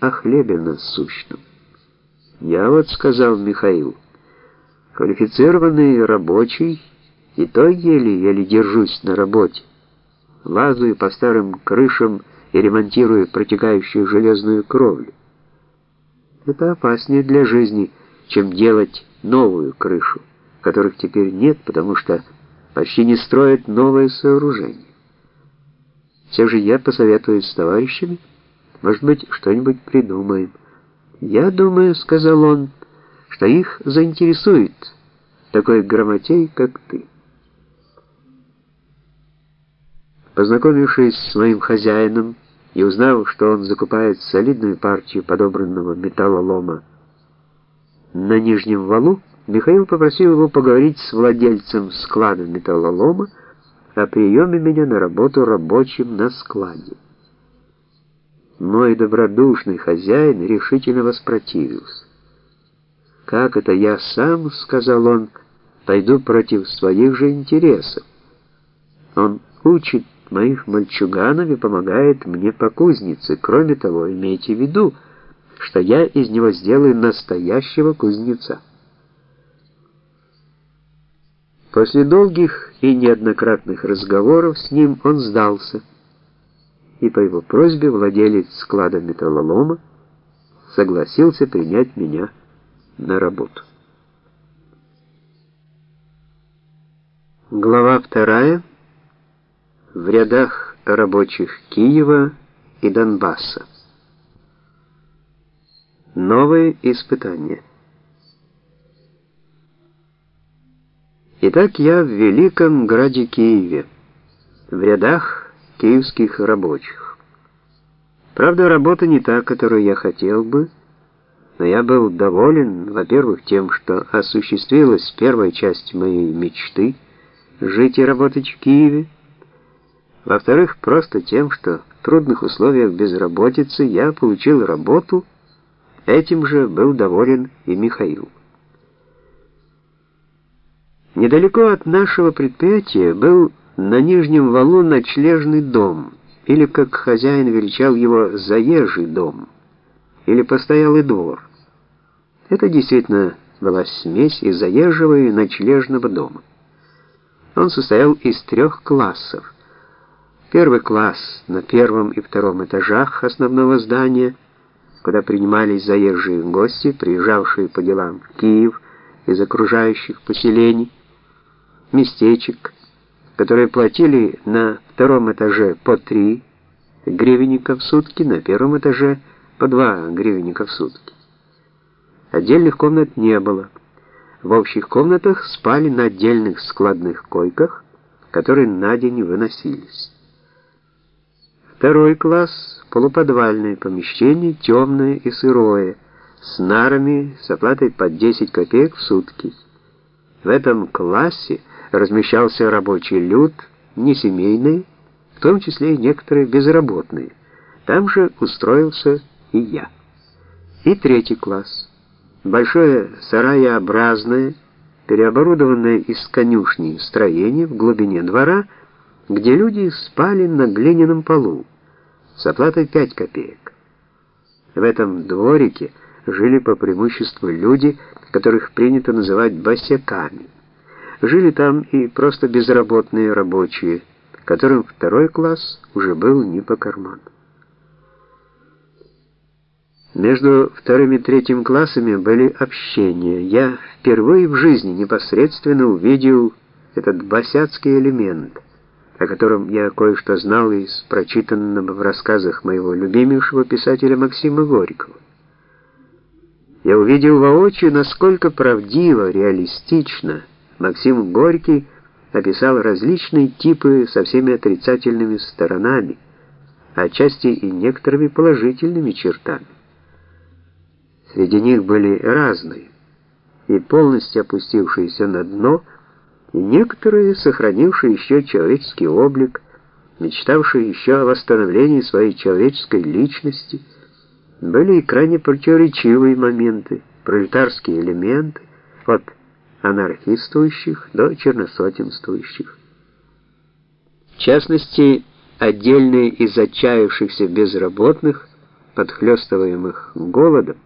о хлебе насущном. Я вот сказал Михаил, квалифицированный рабочий, и то еле-еле держусь на работе. Лазаю по старым крышам и ремонтирую протекающую железную кровлю. Это опаснее для жизни, чем делать новую крышу, которых теперь нет, потому что почти не строят новые сооружения. Все же я посоветую с товарищами, может быть, что-нибудь придумаем. Я думаю, сказал он, что их заинтересует такой грамотей, как ты. Познакомившись с моим хозяином и узнав, что он закупает солидную партию подобранного металлолома на нижнем валу, Михаил попросил его поговорить с владельцем склада металлолома о приеме меня на работу рабочим на складе. Мой добродушный хозяин решительно воспротивился. «Как это я сам, — сказал он, — пойду против своих же интересов? Он учит моих мальчуганов и помогает мне по кузнице. Кроме того, имейте в виду, что я из него сделаю настоящего кузнеца. После долгих и неоднократных разговоров с ним он сдался, и по его просьбе владелец склада металлолома согласился принять меня на работу. Глава вторая в рядах рабочих Киева и Донбасса. Новые испытания. Итак, я в великом граде Киеве, в рядах киевских рабочих. Правда, работа не та, которую я хотел бы, но я был доволен, во-первых, тем, что осуществилась первая часть моей мечты — жить и работать в Киеве, во-вторых, просто тем, что в трудных условиях безработицы я получил работу, этим же был доволен и Михаил. Недалеко от нашего предприятия был на нижнем валу ночлежный дом, или, как хозяин величал его, заезжий дом, или постоялый двор. Это действительно была смесь из заезжего и ночлежного дома. Он состоял из трех классов. Первый класс на первом и втором этажах основного здания, куда принимались заезжие гости, приезжавшие по делам в Киев из окружающих поселений, местечек, которые платили на втором этаже по 3 гривенника в сутки, на первом этаже по 2 гривенника в сутки. Отдельных комнат не было. В общих комнатах спали на отдельных складных койках, которые на день выносились. Второй класс — полуподвальное помещение, темное и сырое, с нарами с оплатой под 10 копеек в сутки. В этом классе размещался рабочий люд, несемейный, в том числе и некоторые безработные. Там же устроился и я. И третий класс. Большое сараеобразное, переоборудованное из конюшни строение в глубине двора — где люди спали на глиняном полу с оплатой 5 копеек. В этом дворике жили по преимуществу люди, которых принято называть босяками. Жили там и просто безработные рабочие, которым второй класс уже был не по карману. Между вторым и третьим классами были общения. Я впервые в жизни непосредственно увидел этот босяцкий элемент — о котором я кое-что знал из прочитанного в рассказах моего любимейшего писателя Максима Горького. Я увидел воочию, насколько правдиво, реалистично Максим Горький описал различные типы со всеми отрицательными сторонами, а отчасти и некоторыми положительными чертами. Среди них были разные, и полностью опустившиеся на дно – и некоторые, сохранившие еще человеческий облик, мечтавшие еще о восстановлении своей человеческой личности, были и крайне противоречивые моменты, пролетарские элементы, от анархистующих до черносотенствующих. В частности, отдельные из отчаявшихся безработных подхлёстываемых голодом,